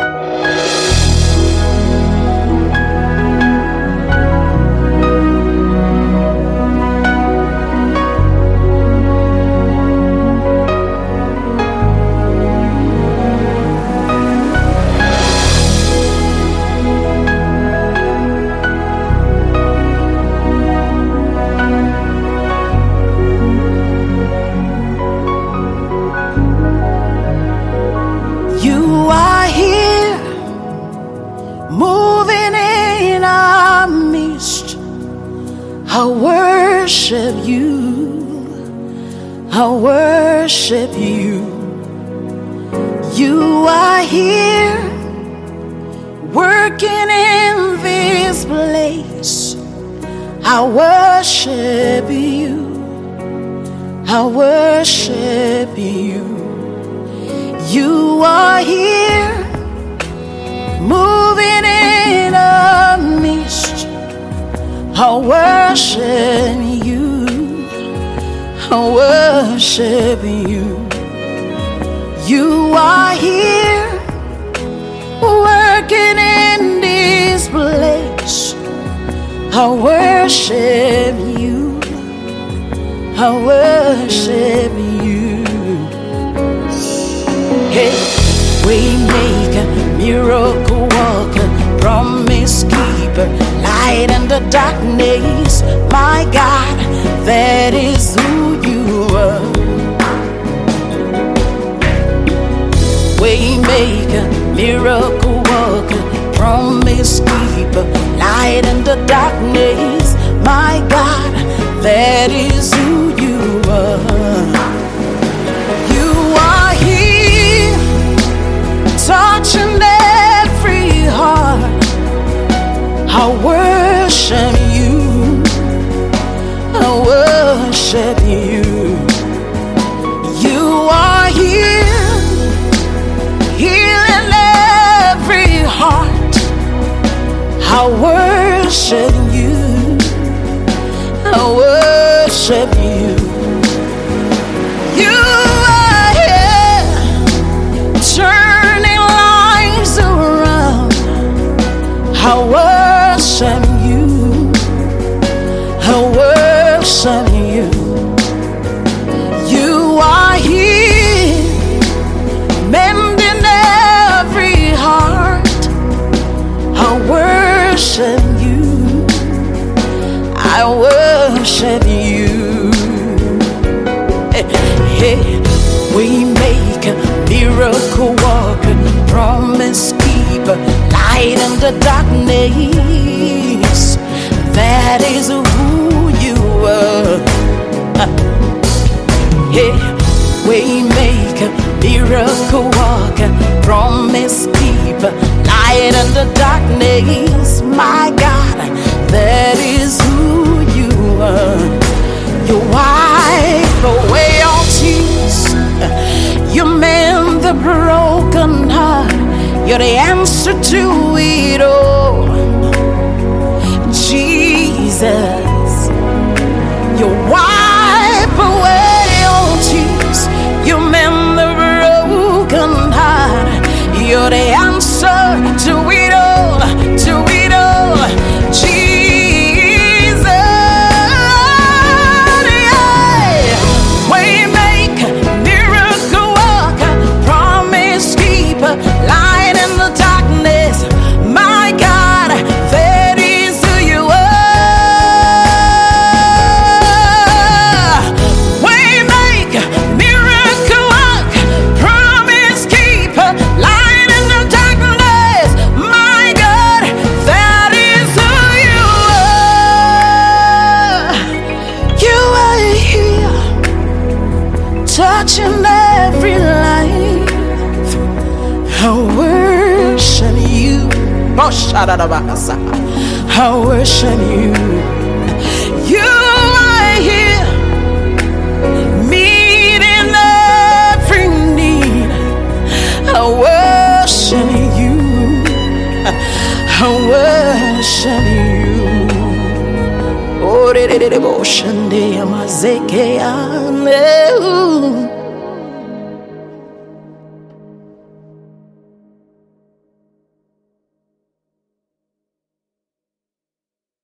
You I worship you. I worship you. You are here, working in this place. I worship you. I worship you. You are here, moving I worship you. I worship you. You are here, working in this place. I worship you. I worship you. Hey, waymaker, miracle worker, promise keeper, the darkness. My God, that is who you are. Waymaker, miracle worker, promise keeper, light in the darkness. My God, that is who you are. Worship you. I worship you. You are here, turning lives around. I I worship you. Hey, waymaker miracle walker, promise keeper, light in the darkness. That is who you are. Hey, waymaker miracle walker, promise keeper, light in the darkness. My God, You're the answer to it all. Jesus, you wipe I worship you. You are here, meeting every need. I worship you. I worship you. Oh, de- de- de- devotion, de- amazeke, ane- ooh.